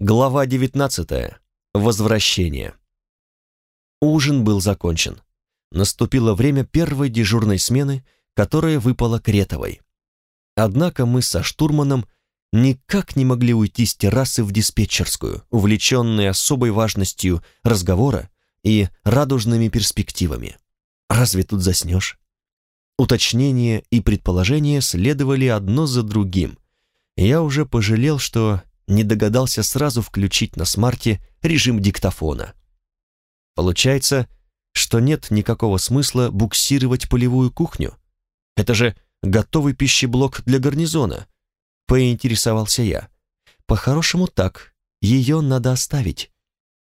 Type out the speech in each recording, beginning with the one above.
Глава 19. Возвращение. Ужин был закончен. Наступило время первой дежурной смены, которая выпала Кретовой. Однако мы со штурманом никак не могли уйти с террасы в диспетчерскую, увлеченные особой важностью разговора и радужными перспективами. Разве тут заснешь? Уточнения и предположения следовали одно за другим. Я уже пожалел, что не догадался сразу включить на смарте режим диктофона. Получается, что нет никакого смысла буксировать полевую кухню. Это же готовый пищеблок для гарнизона. Поинтересовался я. По-хорошему так, ее надо оставить.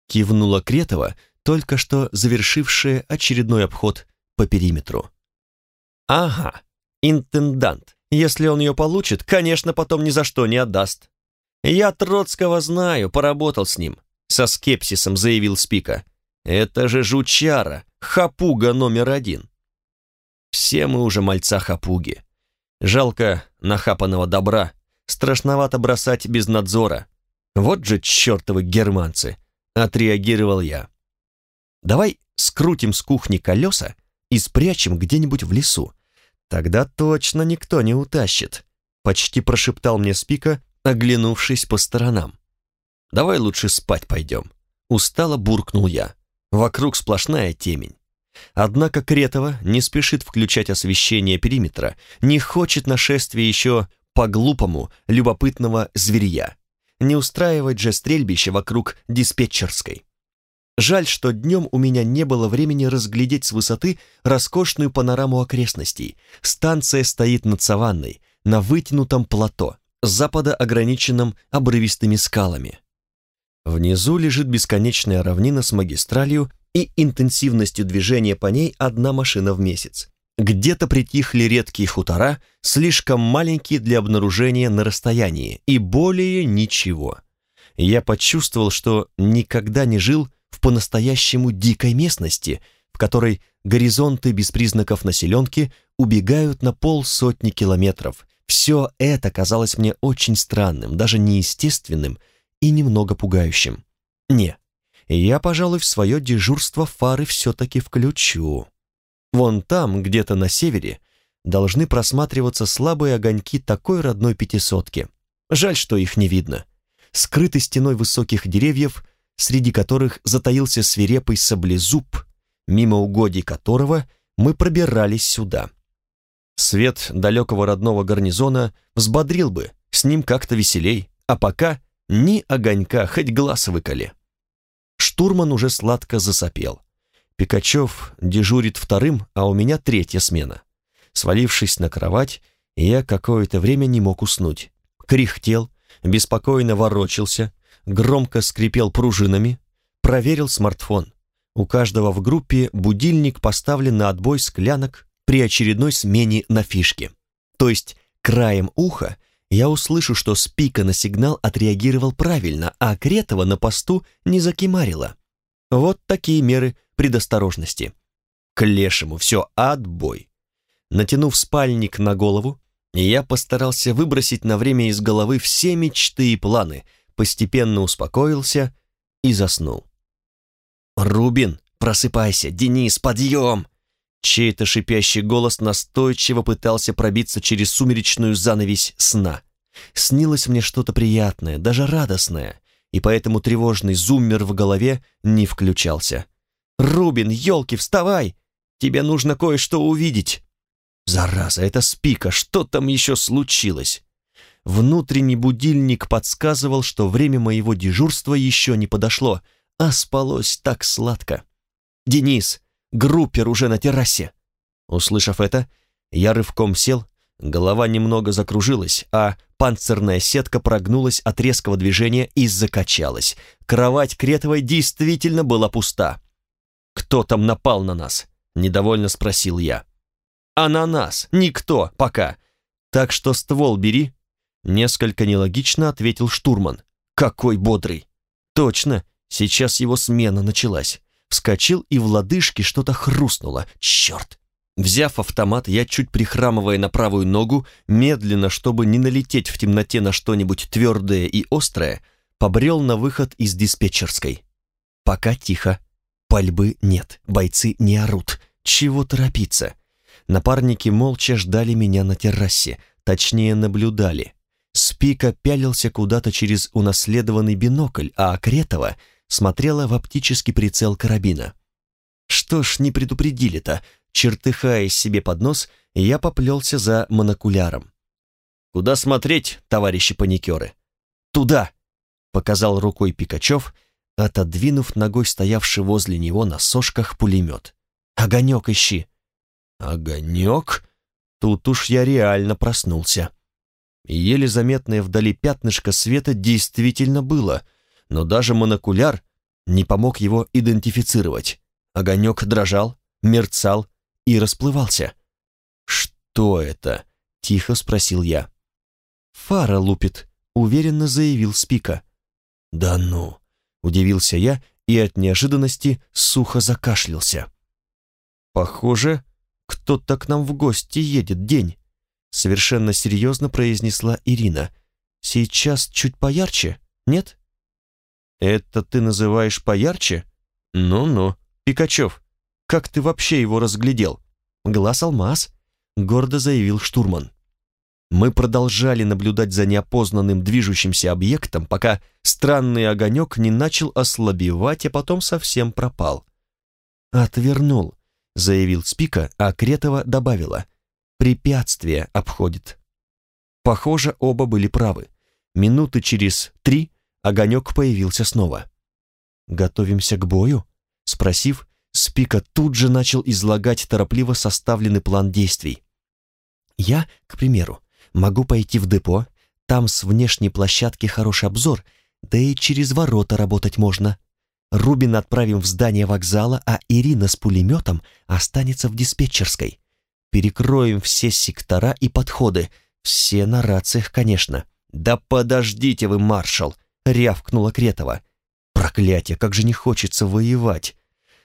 Кивнула Кретова, только что завершившая очередной обход по периметру. Ага, интендант. Если он ее получит, конечно, потом ни за что не отдаст. «Я Троцкого знаю, поработал с ним», — со скепсисом заявил Спика. «Это же жучара, хапуга номер один». Все мы уже мальца хапуги. Жалко нахапанного добра, страшновато бросать без надзора. Вот же чертовы германцы, отреагировал я. Давай скрутим с кухни колеса и спрячем где-нибудь в лесу. Тогда точно никто не утащит, почти прошептал мне Спика, оглянувшись по сторонам. «Давай лучше спать пойдем», — устало буркнул я. Вокруг сплошная темень. Однако Кретова не спешит включать освещение периметра, не хочет нашествия еще по-глупому любопытного зверья. Не устраивать же стрельбище вокруг диспетчерской. Жаль, что днем у меня не было времени разглядеть с высоты роскошную панораму окрестностей. Станция стоит над саванной, на вытянутом плато запада ограниченным обрывистыми скалами. Внизу лежит бесконечная равнина с магистралью и интенсивностью движения по ней одна машина в месяц. Где-то притихли редкие хутора, слишком маленькие для обнаружения на расстоянии, и более ничего. Я почувствовал, что никогда не жил в по-настоящему дикой местности, в которой горизонты без признаков населенки убегают на полсотни километров, все это казалось мне очень странным, даже неестественным и немного пугающим. Не, я, пожалуй, в свое дежурство фары все-таки включу. Вон там, где-то на севере, должны просматриваться слабые огоньки такой родной пятисотки. Жаль, что их не видно. Скрыты стеной высоких деревьев, среди которых затаился свирепый саблезуб, мимо угодий которого мы пробирались сюда. Свет далекого родного гарнизона взбодрил бы, с ним как-то веселей, а пока ни огонька, хоть глаз выколи. Штурман уже сладко засопел. Пикачев дежурит вторым, а у меня третья смена. Свалившись на кровать, я какое-то время не мог уснуть. Кряхтел, беспокойно ворочался, громко скрипел пружинами, проверил смартфон. У каждого в группе будильник поставлен на отбой склянок при очередной смене на фишке. То есть краем уха я услышу, что Спика на сигнал отреагировал правильно, а Кретова на посту не закимарила. Вот такие меры предосторожности. К лешему все отбой. Натянув спальник на голову, я постарался выбросить на время из головы все мечты и планы, постепенно успокоился и заснул. «Рубин, просыпайся! Денис, подъем!» Чей-то шипящий голос настойчиво пытался пробиться через сумеречную занавесь сна. Снилось мне что-то приятное, даже радостное, и поэтому тревожный зуммер в голове не включался. «Рубин, елки, вставай! Тебе нужно кое-что увидеть!» «Зараза, это спика, что там еще случилось?» Внутренний будильник подсказывал, что время моего дежурства еще не подошло, а спалось так сладко. «Денис, Группер уже на террасе!» Услышав это, я рывком сел, голова немного закружилась, а панцирная сетка прогнулась от резкого движения и закачалась. Кровать Кретовой действительно была пуста. «Кто там напал на нас?» — недовольно спросил я. «А на нас никто пока. Так что ствол бери». Несколько нелогично ответил штурман. «Какой бодрый!» «Точно, сейчас его смена началась». Вскочил, и в лодыжке что-то хрустнуло. Черт! Взяв автомат, я, чуть прихрамывая на правую ногу, медленно, чтобы не налететь в темноте на что-нибудь твердое и острое, побрел на выход из диспетчерской. Пока тихо. Пальбы нет, бойцы не орут. Чего торопиться? Напарники молча ждали меня на террасе, точнее наблюдали. Спика пялился куда-то через унаследованный бинокль, а Кретова смотрела в оптический прицел карабина. Что ж не предупредили-то? Чертыхаясь себе под нос, я поплелся за монокуляром. «Куда смотреть, товарищи паникеры?» «Туда!» — показал рукой Пикачев, отодвинув ногой стоявший возле него на сошках пулемет. «Огонек ищи!» «Огонек?» Тут уж я реально проснулся. Еле заметное вдали пятнышко света действительно было, но даже монокуляр не помог его идентифицировать. Огонек дрожал, мерцал и расплывался. «Что это?» — тихо спросил я. «Фара лупит», — уверенно заявил Спика. «Да ну!» — удивился я и от неожиданности сухо закашлялся. «Похоже, кто-то к нам в гости едет день», — совершенно серьезно произнесла Ирина. «Сейчас чуть поярче, нет?» «Это ты называешь поярче? Ну-ну, Пикачев, как ты вообще его разглядел?» «Глаз алмаз», — гордо заявил штурман. Мы продолжали наблюдать за неопознанным движущимся объектом, пока странный огонек не начал ослабевать, а потом совсем пропал. «Отвернул», — заявил Спика, а Кретова добавила. «Препятствие обходит». Похоже, оба были правы. Минуты через три огонек появился снова. «Готовимся к бою?» Спросив, Спика тут же начал излагать торопливо составленный план действий. «Я, к примеру, Могу пойти в депо, там с внешней площадки хороший обзор, да и через ворота работать можно. Рубин отправим в здание вокзала, а Ирина с пулеметом останется в диспетчерской. Перекроем все сектора и подходы, все на рациях, конечно. «Да подождите вы, маршал!» — рявкнула Кретова. «Проклятие, как же не хочется воевать!»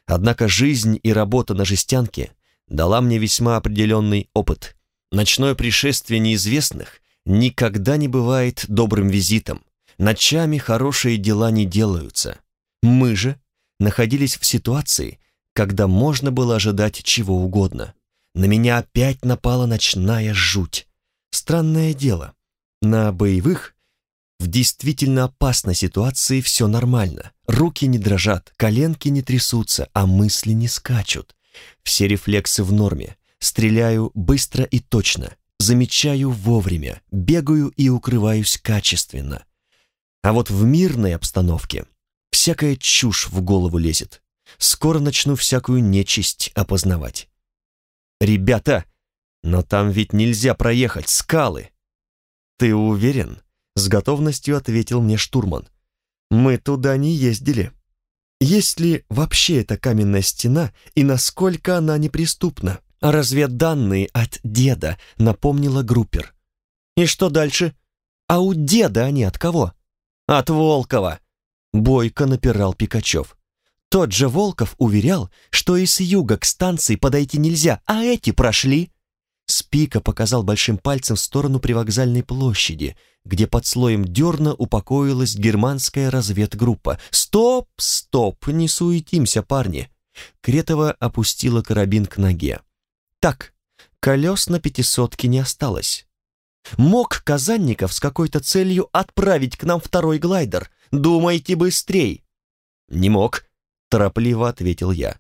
Однако жизнь и работа на жестянке дала мне весьма определенный опыт. Ночное пришествие неизвестных никогда не бывает добрым визитом. Ночами хорошие дела не делаются. Мы же находились в ситуации, когда можно было ожидать чего угодно. На меня опять напала ночная жуть. Странное дело. На боевых в действительно опасной ситуации все нормально. Руки не дрожат, коленки не трясутся, а мысли не скачут. Все рефлексы в норме. Стреляю быстро и точно, замечаю вовремя, бегаю и укрываюсь качественно. А вот в мирной обстановке всякая чушь в голову лезет. Скоро начну всякую нечисть опознавать. «Ребята, но там ведь нельзя проехать, скалы!» «Ты уверен?» — с готовностью ответил мне штурман. «Мы туда не ездили. Есть ли вообще эта каменная стена и насколько она неприступна?» «Разведданные от деда», — напомнила Группер. «И что дальше? А у деда они от кого?» «От Волкова», — бойко напирал Пикачев. Тот же Волков уверял, что и с юга к станции подойти нельзя, а эти прошли. Спика показал большим пальцем в сторону привокзальной площади, где под слоем дерна упокоилась германская разведгруппа. «Стоп, стоп, не суетимся, парни!» Кретова опустила карабин к ноге. Так, колес на пятисотке не осталось. Мог Казанников с какой-то целью отправить к нам второй глайдер. Думайте быстрей. Не мог, торопливо ответил я.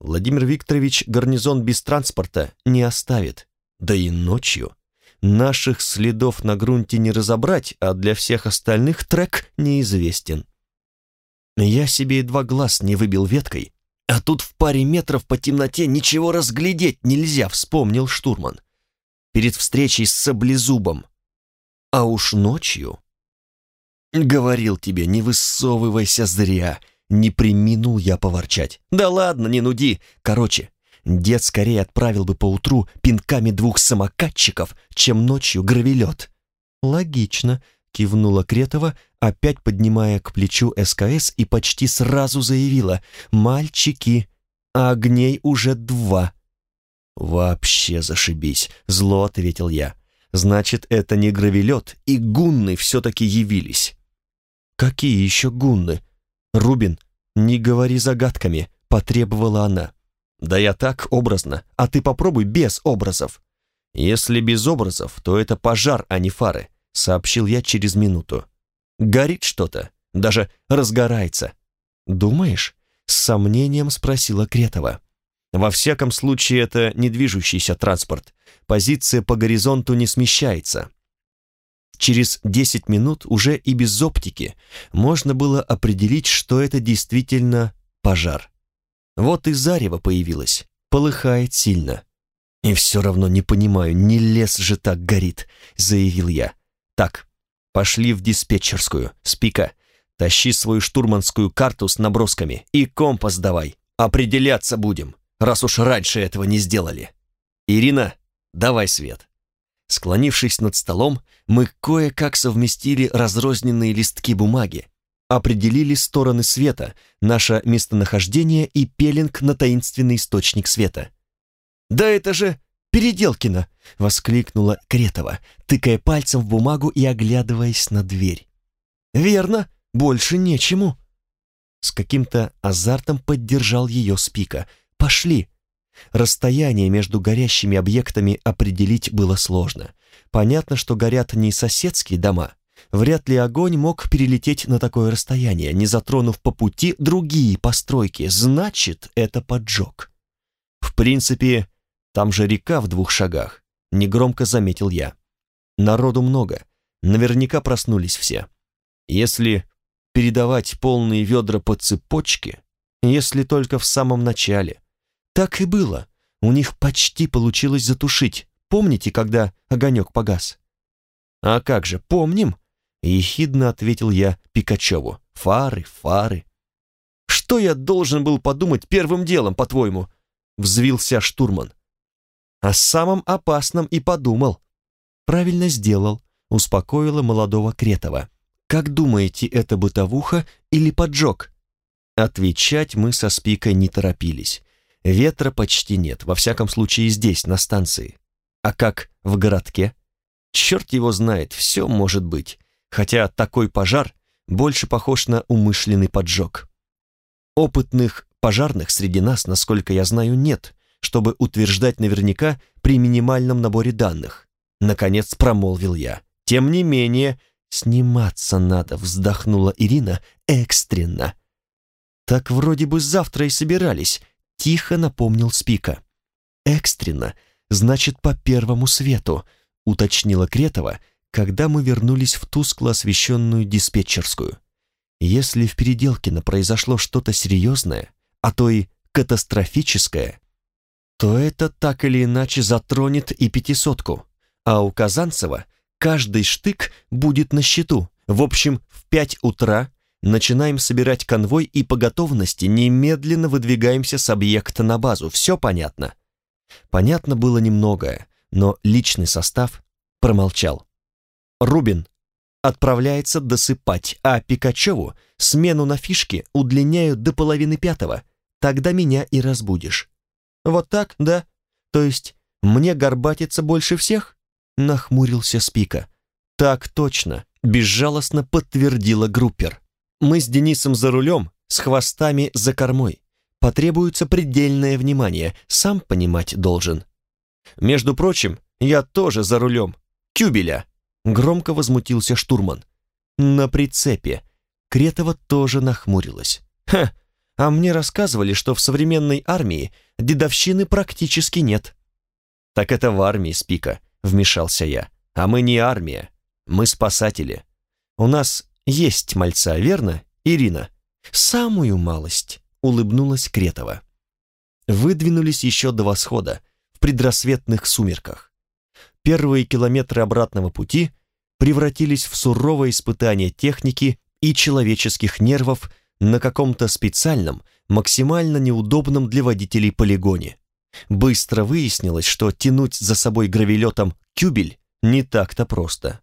Владимир Викторович гарнизон без транспорта не оставит. Да и ночью. Наших следов на грунте не разобрать, а для всех остальных трек неизвестен. Я себе едва глаз не выбил веткой, а тут в паре метров по темноте ничего разглядеть нельзя, вспомнил штурман. Перед встречей с саблезубом. А уж ночью... Говорил тебе, не высовывайся зря. Не приминул я поворчать. Да ладно, не нуди. Короче, дед скорее отправил бы поутру пинками двух самокатчиков, чем ночью гравелет. Логично, кивнула Кретова, опять поднимая к плечу СКС и почти сразу заявила «Мальчики, а огней уже два». «Вообще зашибись», — зло ответил я. «Значит, это не гравелет, и гунны все-таки явились». «Какие еще гунны?» «Рубин, не говори загадками», — потребовала она. «Да я так образно, а ты попробуй без образов». «Если без образов, то это пожар, а не фары», — сообщил я через минуту. «Горит что-то, даже разгорается». «Думаешь?» — с сомнением спросила Кретова. «Во всяком случае, это не движущийся транспорт. Позиция по горизонту не смещается. Через 10 минут уже и без оптики можно было определить, что это действительно пожар. Вот и зарево появилось, полыхает сильно. «И все равно не понимаю, не лес же так горит», — заявил я. «Так, пошли в диспетчерскую. Спика, тащи свою штурманскую карту с набросками и компас давай. Определяться будем, раз уж раньше этого не сделали. Ирина, давай свет». Склонившись над столом, мы кое-как совместили разрозненные листки бумаги, определили стороны света, наше местонахождение и пеленг на таинственный источник света. «Да это же Переделкина!» — воскликнула Кретова, тыкая пальцем в бумагу и оглядываясь на дверь. «Верно, больше нечему!» С каким-то азартом поддержал ее Спика. «Пошли!» Расстояние между горящими объектами определить было сложно. Понятно, что горят не соседские дома. Вряд ли огонь мог перелететь на такое расстояние, не затронув по пути другие постройки. Значит, это поджог. В принципе, там же река в двух шагах, негромко заметил я. Народу много, наверняка проснулись все. Если передавать полные ведра по цепочке, если только в самом начале – так и было. У них почти получилось затушить. Помните, когда огонек погас? А как же, помним? Ехидно ответил я Пикачеву. Фары, фары. Что я должен был подумать первым делом, по-твоему? Взвился штурман. О самом опасном и подумал. Правильно сделал, успокоила молодого Кретова. Как думаете, это бытовуха или поджог? Отвечать мы со Спикой не торопились. Ветра почти нет, во всяком случае здесь, на станции. А как в городке? Черт его знает, все может быть, хотя такой пожар больше похож на умышленный поджог. Опытных пожарных среди нас, насколько я знаю, нет, чтобы утверждать наверняка при минимальном наборе данных. Наконец промолвил я. Тем не менее, сниматься надо, вздохнула Ирина экстренно. Так вроде бы завтра и собирались, Тихо напомнил Спика. «Экстренно, значит, по первому свету», уточнила Кретова, когда мы вернулись в тускло освещенную диспетчерскую. «Если в Переделкино произошло что-то серьезное, а то и катастрофическое, то это так или иначе затронет и пятисотку, а у Казанцева каждый штык будет на счету. В общем, в пять утра начинаем собирать конвой и по готовности немедленно выдвигаемся с объекта на базу. Все понятно? Понятно было немногое, но личный состав промолчал. Рубин отправляется досыпать, а Пикачеву смену на фишке удлиняю до половины пятого. Тогда меня и разбудишь. Вот так, да? То есть мне горбатиться больше всех? Нахмурился Спика. Так точно, безжалостно подтвердила группер. Мы с Денисом за рулем, с хвостами за кормой. Потребуется предельное внимание, сам понимать должен. Между прочим, я тоже за рулем. Кюбеля!» Громко возмутился штурман. «На прицепе». Кретова тоже нахмурилась. «Ха! А мне рассказывали, что в современной армии дедовщины практически нет». «Так это в армии, Спика», — вмешался я. «А мы не армия, мы спасатели. У нас есть мальца, верно, Ирина? Самую малость, улыбнулась Кретова. Выдвинулись еще до восхода, в предрассветных сумерках. Первые километры обратного пути превратились в суровое испытание техники и человеческих нервов на каком-то специальном, максимально неудобном для водителей полигоне. Быстро выяснилось, что тянуть за собой гравелетом кюбель не так-то просто.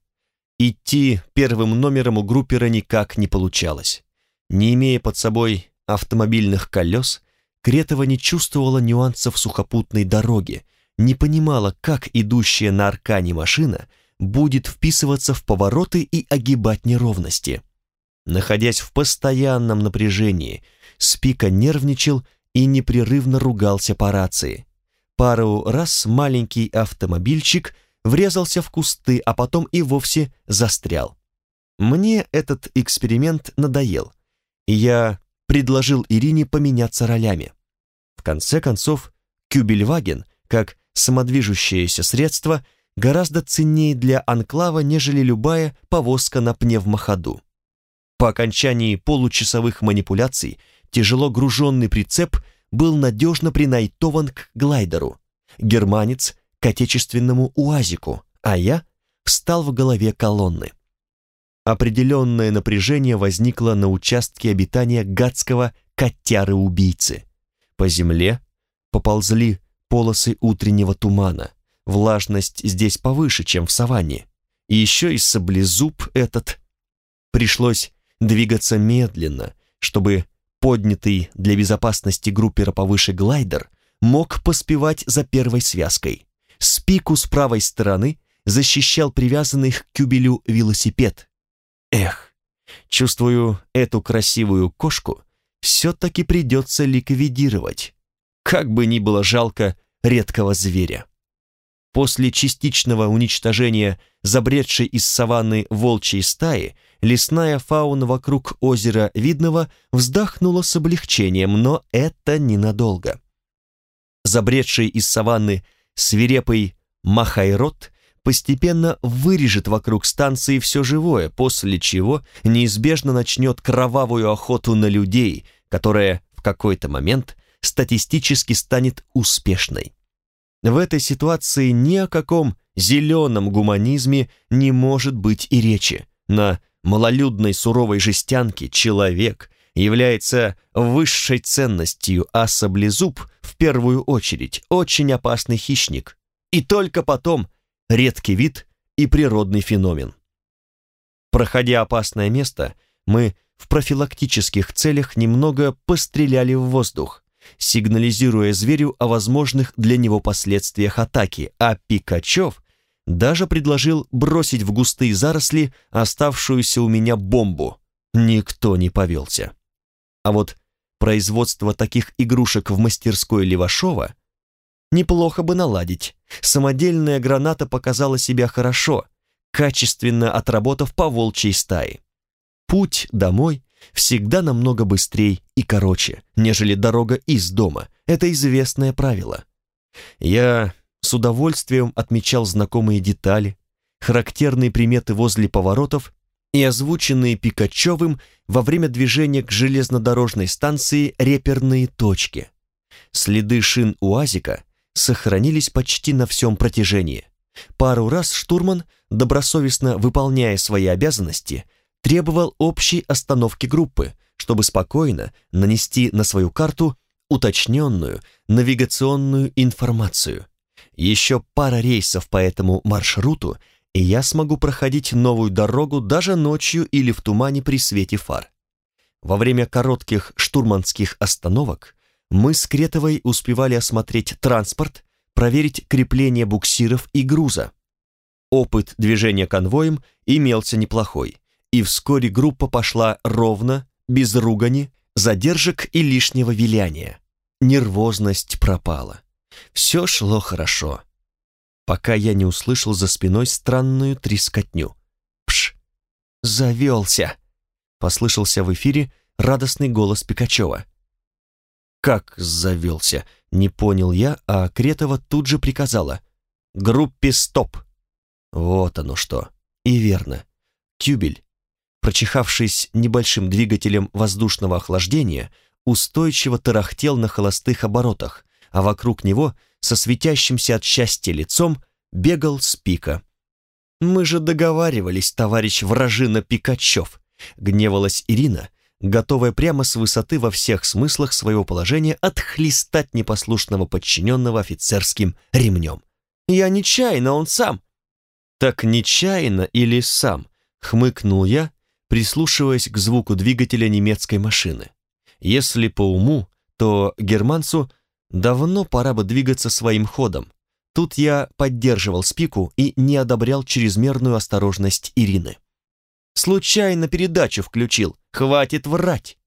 Идти первым номером у группера никак не получалось. Не имея под собой автомобильных колес, Кретова не чувствовала нюансов сухопутной дороги, не понимала, как идущая на аркане машина будет вписываться в повороты и огибать неровности. Находясь в постоянном напряжении, Спика нервничал и непрерывно ругался по рации. Пару раз маленький автомобильчик врезался в кусты, а потом и вовсе застрял. Мне этот эксперимент надоел, я предложил Ирине поменяться ролями. В конце концов, Кюбельваген, как самодвижущееся средство, гораздо ценнее для анклава, нежели любая повозка на пневмоходу. По окончании получасовых манипуляций тяжело груженный прицеп был надежно принайтован к глайдеру, германец к отечественному УАЗику, а я встал в голове колонны. Определенное напряжение возникло на участке обитания гадского котяры-убийцы. По земле поползли полосы утреннего тумана. Влажность здесь повыше, чем в саванне. И еще и саблезуб этот. Пришлось двигаться медленно, чтобы поднятый для безопасности группера повыше глайдер мог поспевать за первой связкой. Спику с правой стороны защищал привязанный к кюбелю велосипед. Эх, чувствую, эту красивую кошку все-таки придется ликвидировать. Как бы ни было жалко редкого зверя. После частичного уничтожения забредшей из саванны волчьей стаи, лесная фауна вокруг озера Видного вздохнула с облегчением, но это ненадолго. Забредший из саванны свирепый Махайрот постепенно вырежет вокруг станции все живое, после чего неизбежно начнет кровавую охоту на людей, которая в какой-то момент статистически станет успешной. В этой ситуации ни о каком зеленом гуманизме не может быть и речи. На малолюдной суровой жестянке человек является высшей ценностью, а саблезуб, в первую очередь, очень опасный хищник. И только потом редкий вид и природный феномен. Проходя опасное место, мы в профилактических целях немного постреляли в воздух, сигнализируя зверю о возможных для него последствиях атаки, а Пикачев даже предложил бросить в густые заросли оставшуюся у меня бомбу. Никто не повелся. А вот производство таких игрушек в мастерской Левашова неплохо бы наладить. Самодельная граната показала себя хорошо, качественно отработав по волчьей стае. Путь домой всегда намного быстрее и короче, нежели дорога из дома. Это известное правило. Я с удовольствием отмечал знакомые детали, характерные приметы возле поворотов и озвученные Пикачевым во время движения к железнодорожной станции реперные точки. Следы шин УАЗика сохранились почти на всем протяжении. Пару раз штурман, добросовестно выполняя свои обязанности, требовал общей остановки группы, чтобы спокойно нанести на свою карту уточненную навигационную информацию. Еще пара рейсов по этому маршруту, и я смогу проходить новую дорогу даже ночью или в тумане при свете фар. Во время коротких штурманских остановок мы с Кретовой успевали осмотреть транспорт, проверить крепление буксиров и груза. Опыт движения конвоем имелся неплохой и вскоре группа пошла ровно, без ругани, задержек и лишнего виляния. Нервозность пропала. Все шло хорошо, пока я не услышал за спиной странную трескотню. «Пш! Завелся!» — послышался в эфире радостный голос Пикачева. «Как завелся?» — не понял я, а Кретова тут же приказала. «Группе стоп!» Вот оно что. И верно. Кюбель прочихавшись небольшим двигателем воздушного охлаждения, устойчиво тарахтел на холостых оборотах, а вокруг него, со светящимся от счастья лицом, бегал Спика. «Мы же договаривались, товарищ вражина Пикачев», — гневалась Ирина, готовая прямо с высоты во всех смыслах своего положения отхлестать непослушного подчиненного офицерским ремнем. «Я нечаянно, он сам». «Так нечаянно или сам?» — хмыкнул я, прислушиваясь к звуку двигателя немецкой машины. Если по уму, то германцу давно пора бы двигаться своим ходом. Тут я поддерживал Спику и не одобрял чрезмерную осторожность Ирины. Случайно передачу включил. Хватит врать!»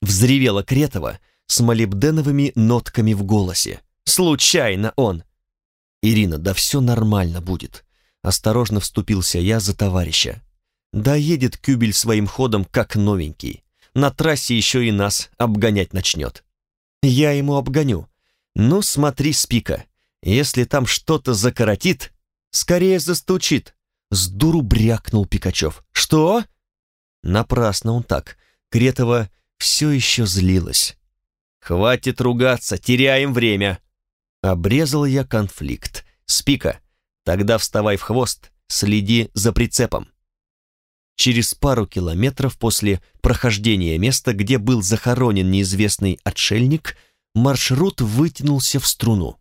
Взревела Кретова с молибденовыми нотками в голосе. «Случайно он!» «Ирина, да все нормально будет!» Осторожно вступился я за товарища. «Доедет Кюбель своим ходом, как новенький. На трассе еще и нас обгонять начнет». «Я ему обгоню. Ну, смотри, Спика, если там что-то закоротит, скорее застучит!» С дуру брякнул Пикачев. «Что?» Напрасно он так. Кретова все еще злилась. «Хватит ругаться, теряем время!» Обрезал я конфликт. «Спика, тогда вставай в хвост, следи за прицепом». Через пару километров после прохождения места, где был захоронен неизвестный отшельник, маршрут вытянулся в струну.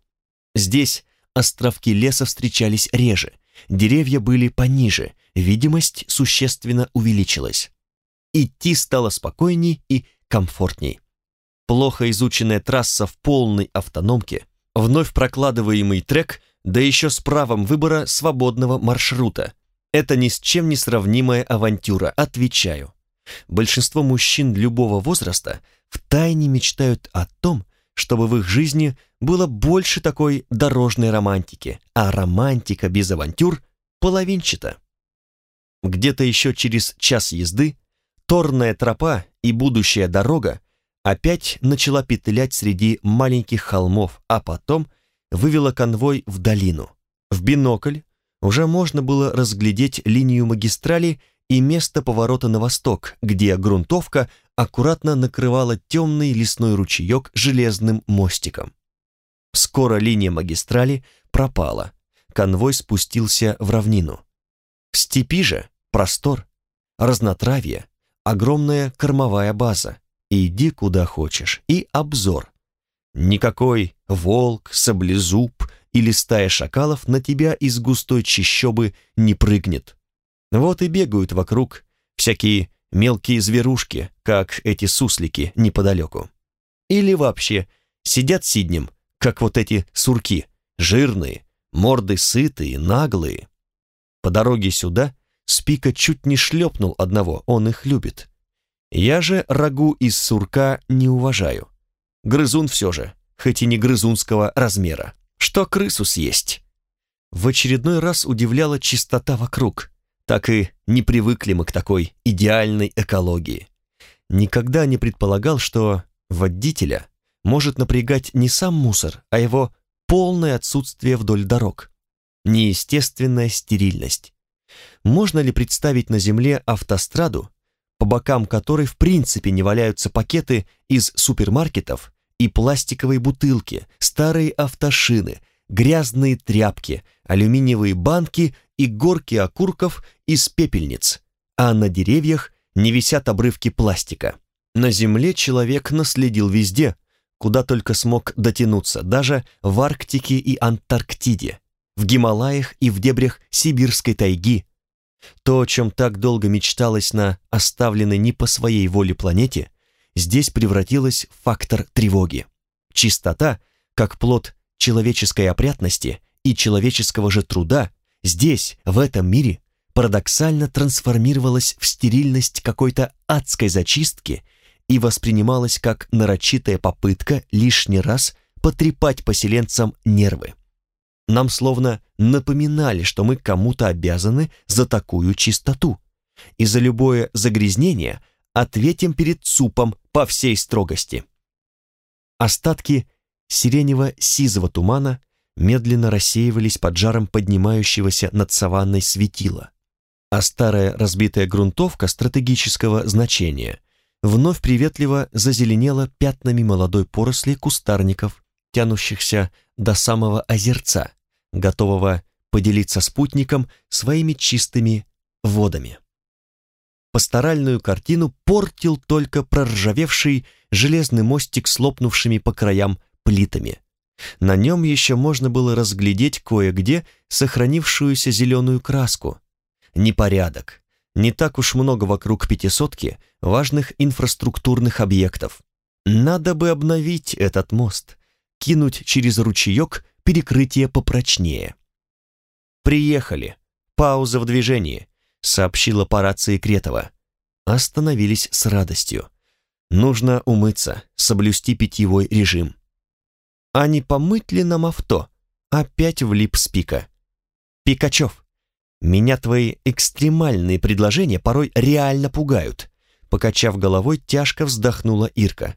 Здесь островки леса встречались реже, деревья были пониже, видимость существенно увеличилась. Идти стало спокойней и комфортней. Плохо изученная трасса в полной автономке, вновь прокладываемый трек, да еще с правом выбора свободного маршрута. Это ни с чем не сравнимая авантюра, отвечаю. Большинство мужчин любого возраста втайне мечтают о том, чтобы в их жизни было больше такой дорожной романтики, а романтика без авантюр половинчата. Где-то еще через час езды торная тропа и будущая дорога опять начала петлять среди маленьких холмов, а потом вывела конвой в долину. В бинокль уже можно было разглядеть линию магистрали и место поворота на восток, где грунтовка аккуратно накрывала темный лесной ручеек железным мостиком. Скоро линия магистрали пропала, конвой спустился в равнину. В степи же простор, разнотравье, огромная кормовая база. Иди куда хочешь. И обзор. Никакой волк, саблезуб или стая шакалов на тебя из густой чащобы не прыгнет. Вот и бегают вокруг всякие мелкие зверушки, как эти суслики неподалеку. Или вообще сидят сиднем, как вот эти сурки, жирные, морды сытые, наглые. По дороге сюда Спика чуть не шлепнул одного, он их любит. Я же рагу из сурка не уважаю. Грызун все же, хоть и не грызунского размера. Что крысу съесть? В очередной раз удивляла чистота вокруг. Так и не привыкли мы к такой идеальной экологии. Никогда не предполагал, что водителя может напрягать не сам мусор, а его полное отсутствие вдоль дорог. Неестественная стерильность. Можно ли представить на Земле автостраду, по бокам которой в принципе не валяются пакеты из супермаркетов и пластиковые бутылки, старые автошины, грязные тряпки, алюминиевые банки и горки окурков из пепельниц, а на деревьях не висят обрывки пластика. На Земле человек наследил везде, куда только смог дотянуться, даже в Арктике и Антарктиде, в Гималаях и в дебрях Сибирской тайги. То, о чем так долго мечталось на оставленной не по своей воле планете, здесь превратилось в фактор тревоги. Чистота, как плод человеческой опрятности и человеческого же труда, здесь, в этом мире, парадоксально трансформировалась в стерильность какой-то адской зачистки и воспринималась как нарочитая попытка лишний раз потрепать поселенцам нервы. Нам словно напоминали, что мы кому-то обязаны за такую чистоту. И за любое загрязнение ответим перед супом по всей строгости. Остатки сиренево-сизого тумана медленно рассеивались под жаром поднимающегося над саванной светила, а старая разбитая грунтовка стратегического значения вновь приветливо зазеленела пятнами молодой поросли кустарников, тянущихся до самого озерца, готового поделиться спутником своими чистыми водами. Пасторальную картину портил только проржавевший железный мостик с лопнувшими по краям плитами. На нем еще можно было разглядеть кое-где сохранившуюся зеленую краску. Непорядок. Не так уж много вокруг пятисотки важных инфраструктурных объектов. Надо бы обновить этот мост, кинуть через ручеек перекрытие попрочнее. Приехали. Пауза в движении. Сообщила по рации Кретова. Остановились с радостью. Нужно умыться, соблюсти питьевой режим. А не помыть ли нам авто? Опять влип с пика. Пикачев, меня твои экстремальные предложения порой реально пугают. Покачав головой, тяжко вздохнула Ирка.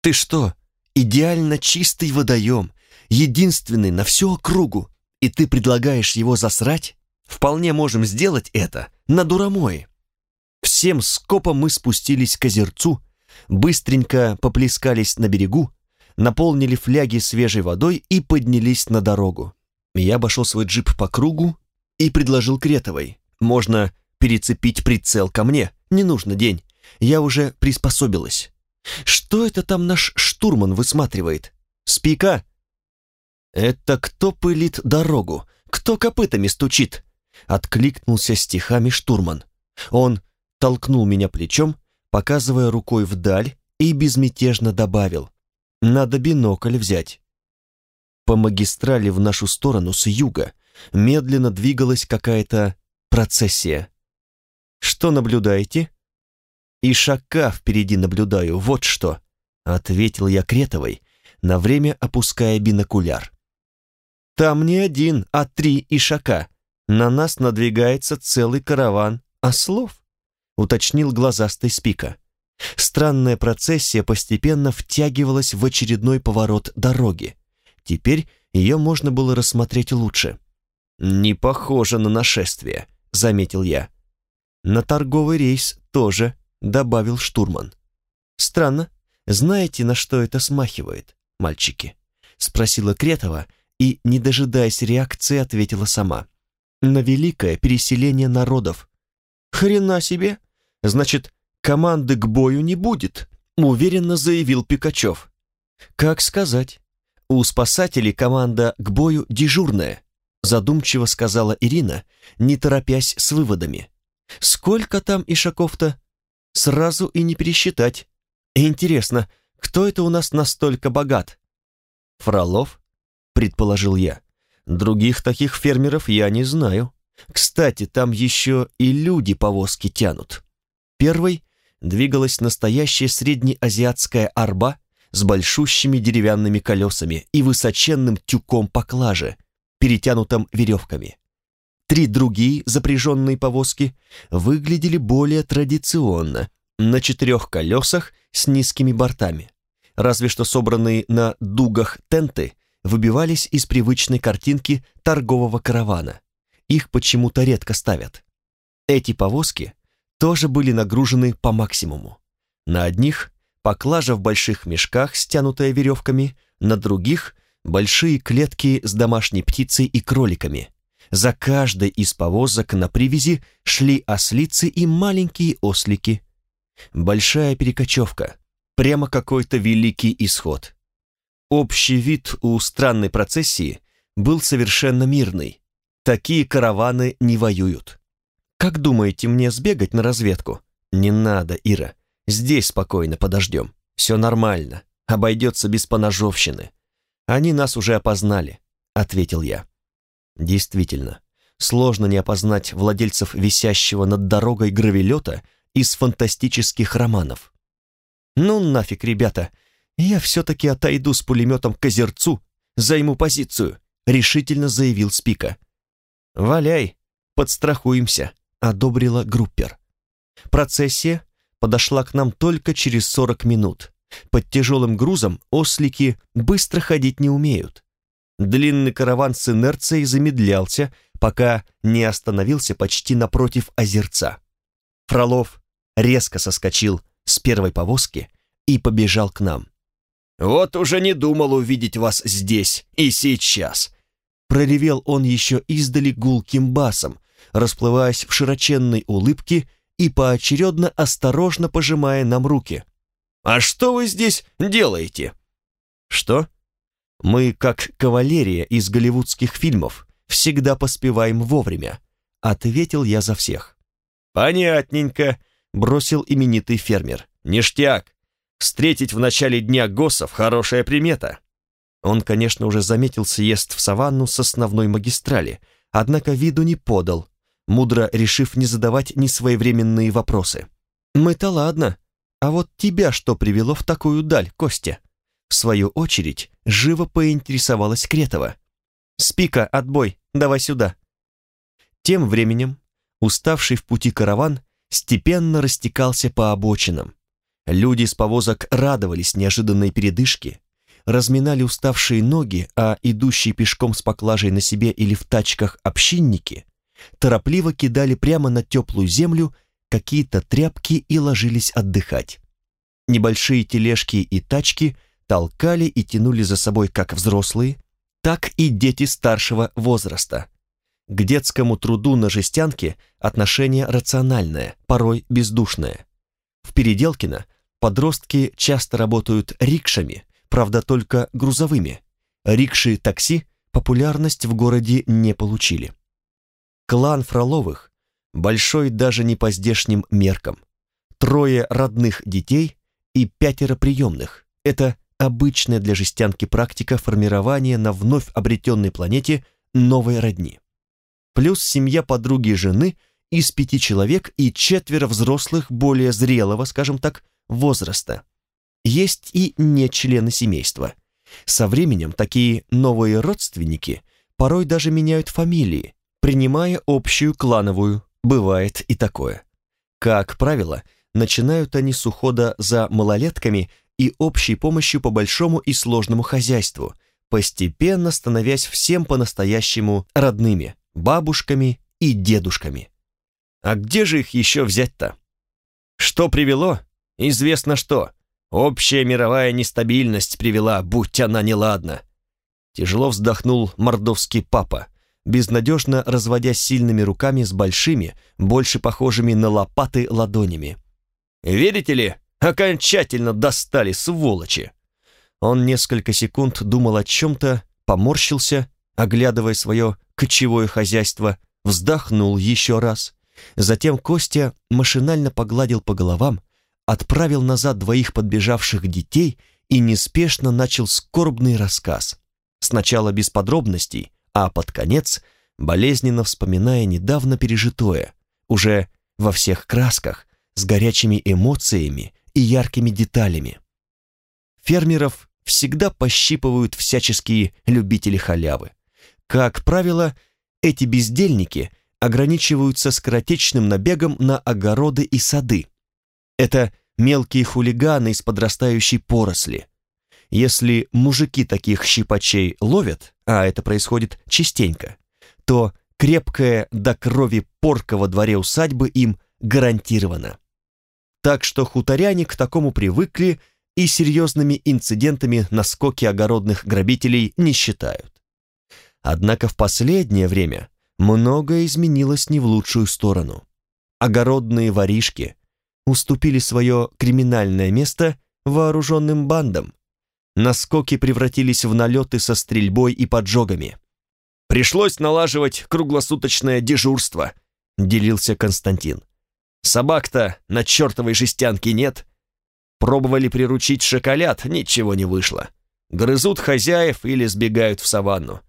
Ты что, идеально чистый водоем, единственный на всю округу, и ты предлагаешь его засрать? Вполне можем сделать это на дуромое. Всем скопом мы спустились к озерцу, быстренько поплескались на берегу, наполнили фляги свежей водой и поднялись на дорогу. Я обошел свой джип по кругу и предложил Кретовой. Можно перецепить прицел ко мне, не нужно день. Я уже приспособилась. Что это там наш штурман высматривает? Спика? Это кто пылит дорогу? Кто копытами стучит? Откликнулся стихами штурман. Он толкнул меня плечом, показывая рукой вдаль, и безмятежно добавил. Надо бинокль взять. По магистрали в нашу сторону с юга медленно двигалась какая-то процессия. «Что наблюдаете?» «Ишака впереди наблюдаю, вот что», — ответил я Кретовой, на время опуская бинокуляр. «Там не один, а три ишака. На нас надвигается целый караван ослов», — уточнил глазастый спика. Странная процессия постепенно втягивалась в очередной поворот дороги. Теперь ее можно было рассмотреть лучше. «Не похоже на нашествие», — заметил я. «На торговый рейс тоже», — добавил штурман. «Странно. Знаете, на что это смахивает, мальчики?» — спросила Кретова и, не дожидаясь реакции, ответила сама. «На великое переселение народов». «Хрена себе! Значит, команды к бою не будет», — уверенно заявил Пикачев. «Как сказать? У спасателей команда к бою дежурная», задумчиво сказала Ирина, не торопясь с выводами. «Сколько там ишаков-то? Сразу и не пересчитать. Интересно, кто это у нас настолько богат?» «Фролов?» — предположил я. «Других таких фермеров я не знаю. Кстати, там еще и люди повозки тянут». Первой двигалась настоящая среднеазиатская арба с большущими деревянными колесами и высоченным тюком поклажи, перетянутом веревками. Три другие запряженные повозки выглядели более традиционно, на четырех колесах с низкими бортами. Разве что собранные на дугах тенты выбивались из привычной картинки торгового каравана. Их почему-то редко ставят. Эти повозки тоже были нагружены по максимуму. На одних поклажа в больших мешках, стянутая веревками, на других большие клетки с домашней птицей и кроликами. За каждой из повозок на привязи шли ослицы и маленькие ослики. Большая перекочевка, прямо какой-то великий исход. Общий вид у странной процессии был совершенно мирный. Такие караваны не воюют. «Как думаете, мне сбегать на разведку?» «Не надо, Ира. Здесь спокойно подождем. Все нормально. Обойдется без поножовщины. Они нас уже опознали», — ответил я. Действительно, сложно не опознать владельцев висящего над дорогой гравелета из фантастических романов. «Ну нафиг, ребята, я все-таки отойду с пулеметом к озерцу, займу позицию», — решительно заявил Спика. «Валяй, подстрахуемся», — одобрила Группер. Процессия подошла к нам только через сорок минут. Под тяжелым грузом ослики быстро ходить не умеют. Длинный караван с инерцией замедлялся, пока не остановился почти напротив озерца. Фролов резко соскочил с первой повозки и побежал к нам. «Вот уже не думал увидеть вас здесь и сейчас!» Проревел он еще издали гулким басом, расплываясь в широченной улыбке и поочередно осторожно пожимая нам руки. «А что вы здесь делаете?» «Что?» «Мы, как кавалерия из голливудских фильмов, всегда поспеваем вовремя», — ответил я за всех. «Понятненько», — бросил именитый фермер. «Ништяк! Встретить в начале дня госов — хорошая примета». Он, конечно, уже заметил съезд в саванну с основной магистрали, однако виду не подал. мудро решив не задавать несвоевременные вопросы. «Мы-то ладно, а вот тебя что привело в такую даль, Костя?» В свою очередь, живо поинтересовалась Кретова. «Спика, отбой, давай сюда». Тем временем, уставший в пути караван степенно растекался по обочинам. Люди с повозок радовались неожиданной передышке, разминали уставшие ноги, а идущие пешком с поклажей на себе или в тачках общинники торопливо кидали прямо на теплую землю какие-то тряпки и ложились отдыхать. Небольшие тележки и тачки толкали и тянули за собой как взрослые, так и дети старшего возраста. К детскому труду на жестянке отношение рациональное, порой бездушное. В Переделкино подростки часто работают рикшами, правда только грузовыми. Рикши-такси популярность в городе не получили. Клан Фроловых большой даже не по здешним меркам. Трое родных детей и пятеро приемных. Это обычная для жестянки практика формирования на вновь обретенной планете новой родни. Плюс семья подруги жены из пяти человек и четверо взрослых более зрелого, скажем так, возраста. Есть и не члены семейства. Со временем такие новые родственники порой даже меняют фамилии, принимая общую клановую, бывает и такое. Как правило, начинают они с ухода за малолетками и общей помощью по большому и сложному хозяйству, постепенно становясь всем по-настоящему родными, бабушками и дедушками. А где же их еще взять-то? Что привело? Известно что. Общая мировая нестабильность привела, будь она неладна. Тяжело вздохнул мордовский папа, безнадежно разводя сильными руками с большими, больше похожими на лопаты ладонями. «Верите ли, окончательно достали, сволочи!» Он несколько секунд думал о чем-то, поморщился, оглядывая свое кочевое хозяйство, вздохнул еще раз. Затем Костя машинально погладил по головам, отправил назад двоих подбежавших детей и неспешно начал скорбный рассказ. Сначала без подробностей, а под конец, болезненно вспоминая недавно пережитое, уже во всех красках, с горячими эмоциями и яркими деталями. Фермеров всегда пощипывают всяческие любители халявы. Как правило, эти бездельники ограничиваются скоротечным набегом на огороды и сады. Это мелкие хулиганы из подрастающей поросли. Если мужики таких щипачей ловят, а это происходит частенько, то крепкая до крови порка во дворе усадьбы им гарантирована. Так что хуторяне к такому привыкли и серьезными инцидентами на скоке огородных грабителей не считают. Однако в последнее время многое изменилось не в лучшую сторону. Огородные воришки уступили свое криминальное место вооруженным бандам. Наскоки превратились в налеты со стрельбой и поджогами. «Пришлось налаживать круглосуточное дежурство», — делился Константин. «Собак-то на чертовой жестянке нет. Пробовали приручить шоколад, ничего не вышло. Грызут хозяев или сбегают в саванну.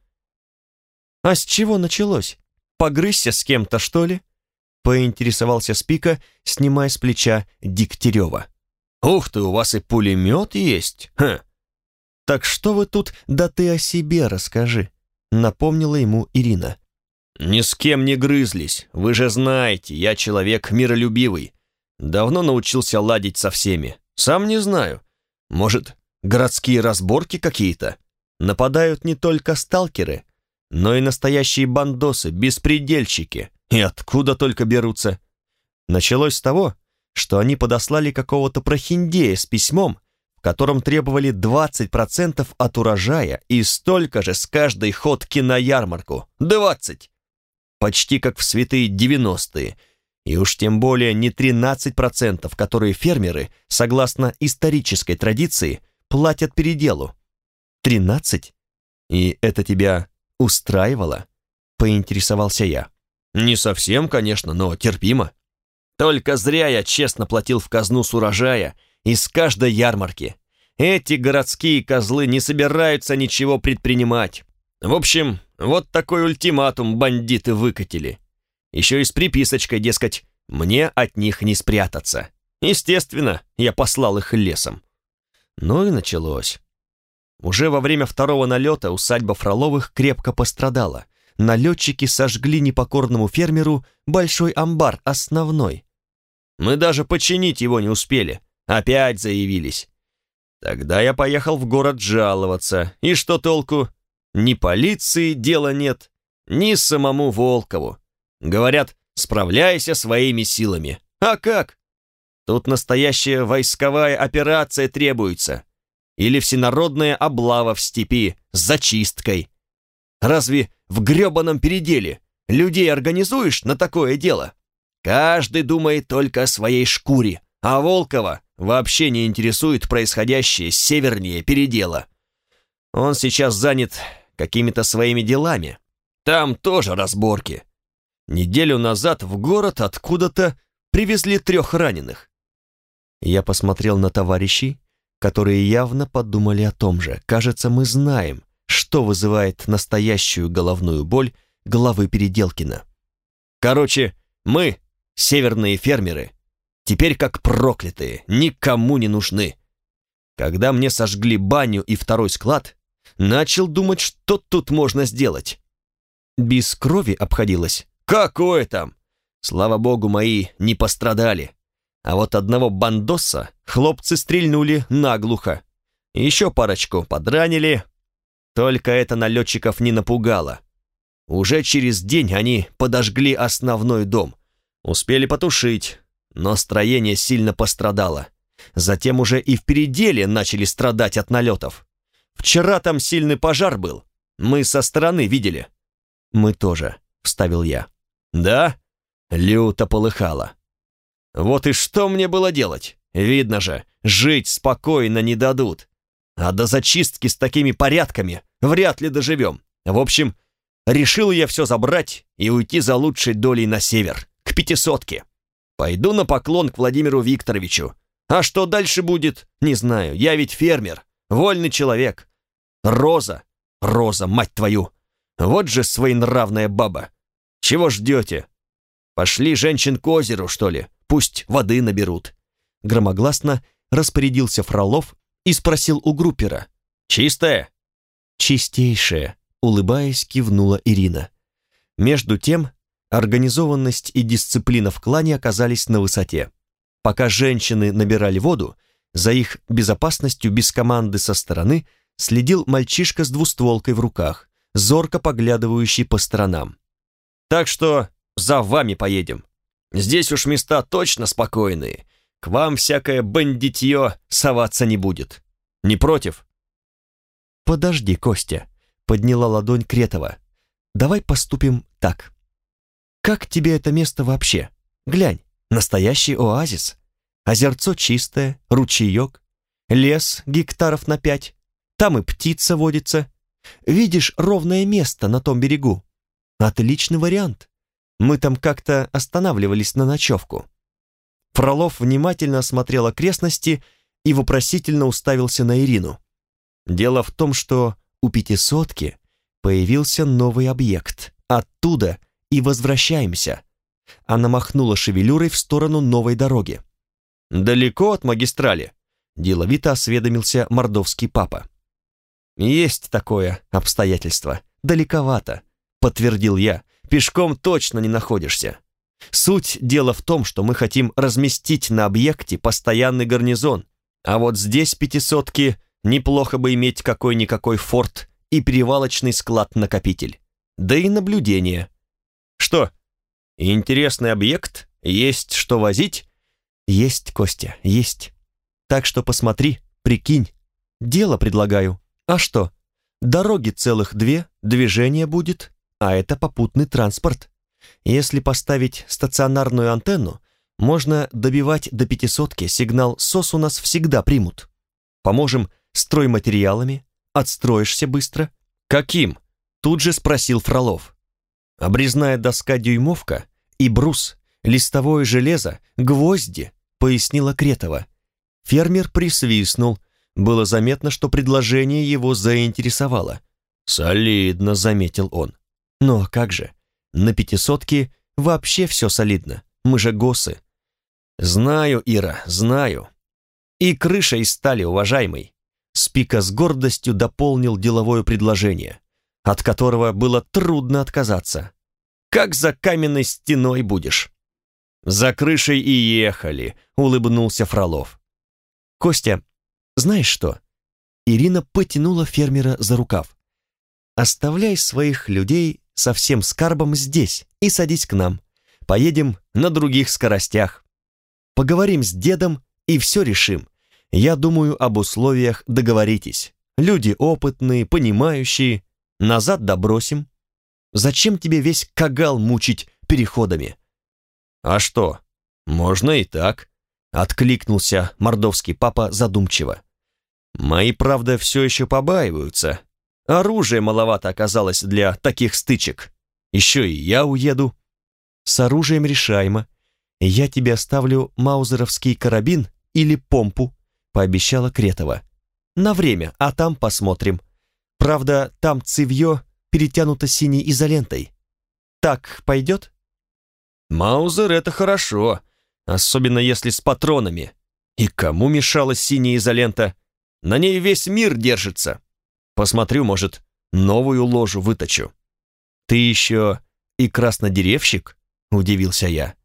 «А с чего началось? Погрызся с кем-то, что ли?» Поинтересовался Спика, снимая с плеча Дегтярева. «Ух ты, у вас и пулемет есть? Ха!» «Так что вы тут, да ты о себе расскажи», напомнила ему Ирина. «Ни с кем не грызлись, вы же знаете, я человек миролюбивый. Давно научился ладить со всеми. Сам не знаю. Может, городские разборки какие-то? Нападают не только сталкеры, но и настоящие бандосы, беспредельщики. И откуда только берутся? Началось с того, что они подослали какого-то прохиндея с письмом, в котором требовали 20% от урожая и столько же с каждой ходки на ярмарку. 20! Почти как в святые 90-е. И уж тем более не 13%, которые фермеры, согласно исторической традиции, платят переделу. 13? И это тебя устраивало?» — поинтересовался я. «Не совсем, конечно, но терпимо. Только зря я честно платил в казну с урожая из каждой ярмарки. Эти городские козлы не собираются ничего предпринимать. В общем, вот такой ультиматум бандиты выкатили. Еще и с приписочкой, дескать, мне от них не спрятаться. Естественно, я послал их лесом. Ну и началось. Уже во время второго налета усадьба Фроловых крепко пострадала. Налетчики сожгли непокорному фермеру большой амбар, основной. Мы даже починить его не успели. Опять заявились. Тогда я поехал в город жаловаться. И что толку? Ни полиции дела нет, ни самому Волкову. Говорят, справляйся своими силами. А как? Тут настоящая войсковая операция требуется или всенародная облава в степи с зачисткой. Разве в гребаном переделе людей организуешь на такое дело? Каждый думает только о своей шкуре, а Волкова вообще не интересует происходящее севернее передела. Он сейчас занят какими-то своими делами. Там тоже разборки. Неделю назад в город откуда-то привезли трех раненых. Я посмотрел на товарищей, которые явно подумали о том же. Кажется, мы знаем, что вызывает настоящую головную боль головы Переделкина. Короче, мы, северные фермеры, теперь как проклятые, никому не нужны. Когда мне сожгли баню и второй склад, начал думать, что тут можно сделать. Без крови обходилось. Какое там? Слава богу, мои не пострадали. А вот одного бандоса хлопцы стрельнули наглухо. Еще парочку подранили. Только это налетчиков не напугало. Уже через день они подожгли основной дом. Успели потушить, но строение сильно пострадало. Затем уже и в переделе начали страдать от налетов. Вчера там сильный пожар был. Мы со стороны видели. Мы тоже, вставил я. Да? Люто полыхало. Вот и что мне было делать? Видно же, жить спокойно не дадут. А до зачистки с такими порядками вряд ли доживем. В общем, решил я все забрать и уйти за лучшей долей на север, к пятисотке. Пойду на поклон к Владимиру Викторовичу. А что дальше будет, не знаю. Я ведь фермер, вольный человек. Роза, Роза, мать твою. Вот же своенравная баба. Чего ждете? Пошли женщин к озеру, что ли? Пусть воды наберут. Громогласно распорядился Фролов и спросил у группера. «Чистая?» «Чистейшая», — улыбаясь, кивнула Ирина. Между тем, организованность и дисциплина в клане оказались на высоте. Пока женщины набирали воду, за их безопасностью без команды со стороны следил мальчишка с двустволкой в руках, зорко поглядывающий по сторонам. «Так что за вами поедем. Здесь уж места точно спокойные. К вам всякое бандитье соваться не будет. Не против?» «Подожди, Костя», — подняла ладонь Кретова. «Давай поступим так. Как тебе это место вообще? Глянь, настоящий оазис. Озерцо чистое, ручеек, лес гектаров на пять. Там и птица водится. Видишь ровное место на том берегу? Отличный вариант. Мы там как-то останавливались на ночевку. Фролов внимательно осмотрел окрестности и вопросительно уставился на Ирину. Дело в том, что у пятисотки появился новый объект. Оттуда и возвращаемся. Она махнула шевелюрой в сторону новой дороги. «Далеко от магистрали?» – деловито осведомился мордовский папа. «Есть такое обстоятельство. Далековато», – подтвердил я, пешком точно не находишься. Суть дела в том, что мы хотим разместить на объекте постоянный гарнизон, а вот здесь пятисотки неплохо бы иметь какой-никакой форт и перевалочный склад-накопитель. Да и наблюдение. Что, интересный объект? Есть что возить? Есть, Костя, есть. Так что посмотри, прикинь. Дело предлагаю. А что? Дороги целых две, движение будет, а это попутный транспорт. Если поставить стационарную антенну, можно добивать до пятисотки, сигнал СОС у нас всегда примут. Поможем стройматериалами, отстроишься быстро. Каким? Тут же спросил Фролов. Обрезная доска-дюймовка и брус, листовое железо, гвозди, пояснила Кретова. Фермер присвистнул. Было заметно, что предложение его заинтересовало. «Солидно», — заметил он. Но как же, на пятисотке вообще все солидно. Мы же госы. Знаю, Ира, знаю. И крыша из стали, уважаемый. Спика с гордостью дополнил деловое предложение, от которого было трудно отказаться. Как за каменной стеной будешь? За крышей и ехали, улыбнулся Фролов. Костя, знаешь что? Ирина потянула фермера за рукав. Оставляй своих людей со всем скарбом здесь и садись к нам. Поедем на других скоростях. Поговорим с дедом и все решим. Я думаю, об условиях договоритесь. Люди опытные, понимающие. Назад добросим. Зачем тебе весь кагал мучить переходами? А что, можно и так, откликнулся мордовский папа задумчиво. Мои, правда, все еще побаиваются. Оружия маловато оказалось для таких стычек. Еще и я уеду. С оружием решаемо. Я тебе оставлю маузеровский карабин или помпу, пообещала Кретова. На время, а там посмотрим. Правда, там цевье перетянуто синей изолентой. Так пойдет? Маузер — это хорошо, особенно если с патронами. И кому мешала синяя изолента? На ней весь мир держится. Посмотрю, может, новую ложу выточу. Ты еще и краснодеревщик? Удивился я.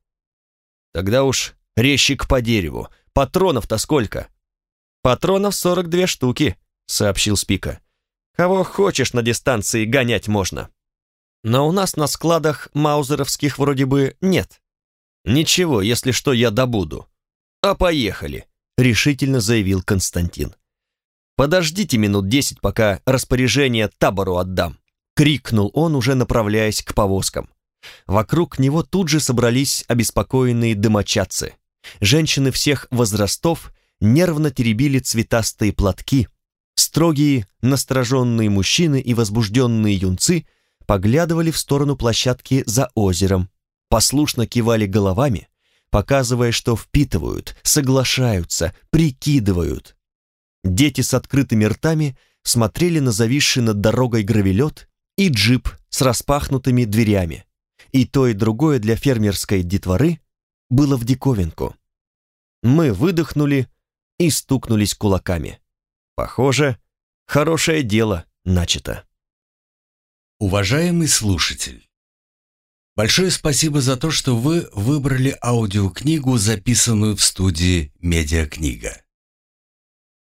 Тогда уж резчик по дереву. Патронов-то сколько? Патронов 42 штуки, сообщил Спика. Кого хочешь на дистанции гонять можно. Но у нас на складах маузеровских вроде бы нет. Ничего, если что, я добуду. А поехали, решительно заявил Константин. «Подождите минут десять, пока распоряжение табору отдам», — крикнул он, уже направляясь к повозкам. Вокруг него тут же собрались обеспокоенные домочадцы. Женщины всех возрастов нервно теребили цветастые платки. Строгие, настороженные мужчины и возбужденные юнцы поглядывали в сторону площадки за озером, послушно кивали головами, показывая, что впитывают, соглашаются, прикидывают. Дети с открытыми ртами смотрели на зависший над дорогой гравелет и джип с распахнутыми дверями. И то, и другое для фермерской детворы было в диковинку. Мы выдохнули и стукнулись кулаками. Похоже, хорошее дело начато. Уважаемый слушатель, большое спасибо за то, что вы выбрали аудиокнигу, записанную в студии «Медиакнига».